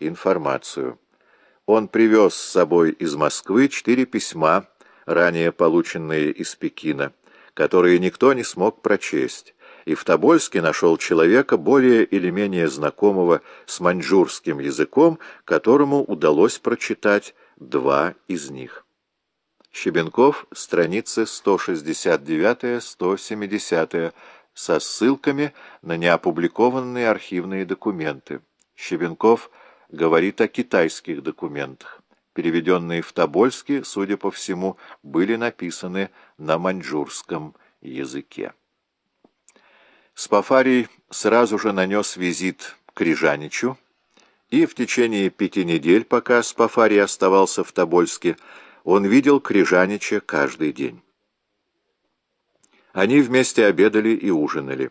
информацию. Он привез с собой из Москвы четыре письма, ранее полученные из Пекина, которые никто не смог прочесть, и в Тобольске нашел человека, более или менее знакомого с маньчжурским языком, которому удалось прочитать два из них. Щебенков, страницы 169-170, со ссылками на неопубликованные архивные документы. Щебенков говорит о китайских документах. Переведенные в Тобольске, судя по всему, были написаны на маньчжурском языке. Спафарий сразу же нанес визит к Рижаничу, и в течение пяти недель, пока Спафарий оставался в Тобольске, он видел Крижанича каждый день. Они вместе обедали и ужинали.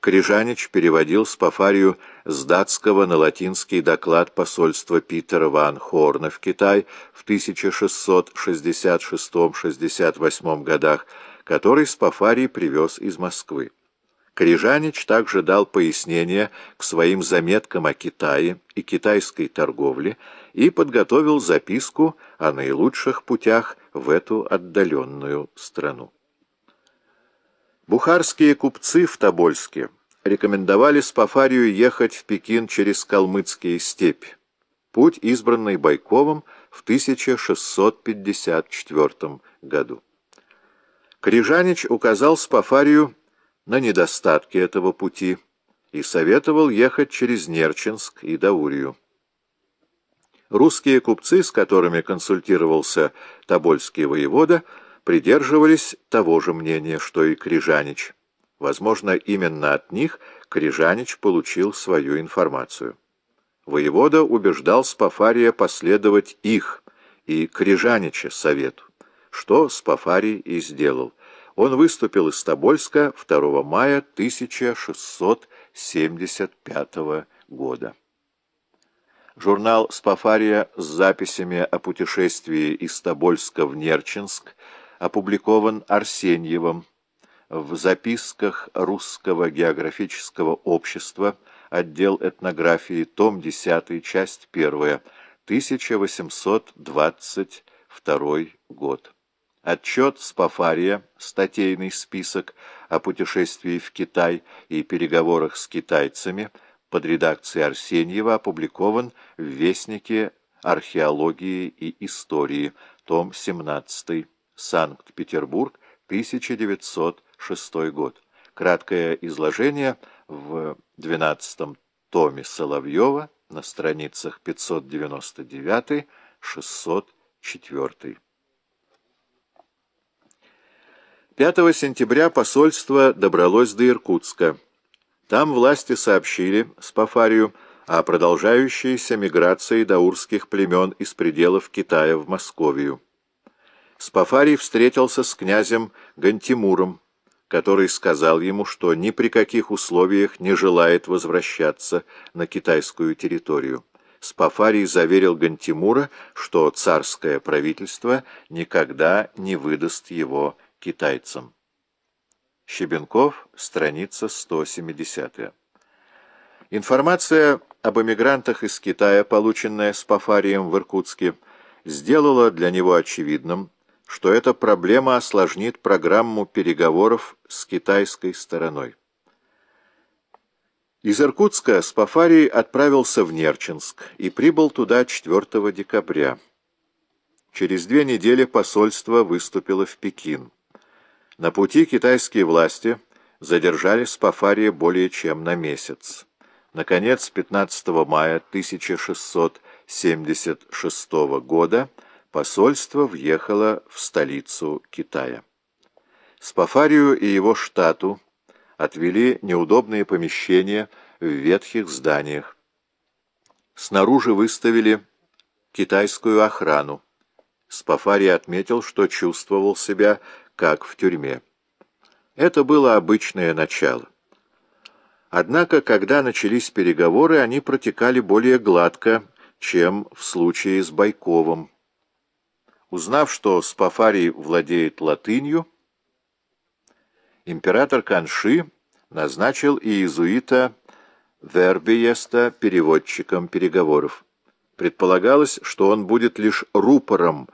Крижанич переводил Спафарию с датского на латинский доклад посольства Питера ван Хорна в Китай в 1666-68 годах, который Спафарий привез из Москвы. Крижанич также дал пояснение к своим заметкам о Китае и китайской торговле и подготовил записку о наилучших путях в эту отдаленную страну. Бухарские купцы в Тобольске рекомендовали Спафарию ехать в Пекин через калмыцкие степи, путь, избранный Байковым в 1654 году. Крижанич указал Спафарию на недостатки этого пути и советовал ехать через Нерчинск и Даурию. Русские купцы, с которыми консультировался Тобольский воевода, придерживались того же мнения, что и Крижанич. Возможно, именно от них Крижанич получил свою информацию. Воевода убеждал Спафария последовать их и Крижанича совету, что Спафарий и сделал – он выступил из Тобольска 2 мая 1675 года. Журнал «Спафария» с записями о путешествии из Тобольска в Нерчинск опубликован Арсеньевым в записках Русского географического общества, отдел этнографии, том 10, часть 1, 1822 год. Отчет Спафария, статейный список о путешествии в Китай и переговорах с китайцами под редакцией Арсеньева опубликован в Вестнике археологии и истории, том 17, Санкт-Петербург, 1906 год. Краткое изложение в 12 томе Соловьева на страницах 599-604. 5 сентября посольство добралось до Иркутска. Там власти сообщили Спафарию о продолжающейся миграции даурских племен из пределов Китая в Московию. Спафарий встретился с князем Гантимуром, который сказал ему, что ни при каких условиях не желает возвращаться на китайскую территорию. Спафарий заверил Гантимура, что царское правительство никогда не выдаст его китайцам. Щебенков, страница 170. Информация об эмигрантах из Китая, полученная Спафарием в Иркутске, сделала для него очевидным, что эта проблема осложнит программу переговоров с китайской стороной. Из Иркутска Спафарий отправился в Нерчинск и прибыл туда 4 декабря. Через две недели посольство выступило в Пекин. На пути китайские власти задержали Спафария более чем на месяц. Наконец, 15 мая 1676 года посольство въехало в столицу Китая. Спафарию и его штату отвели неудобные помещения в ветхих зданиях. Снаружи выставили китайскую охрану. Спафарий отметил, что чувствовал себя как в тюрьме. Это было обычное начало. Однако, когда начались переговоры, они протекали более гладко, чем в случае с Байковым. Узнав, что Спафарий владеет латынью, император Канши назначил иезуита Вербиеста переводчиком переговоров. Предполагалось, что он будет лишь рупором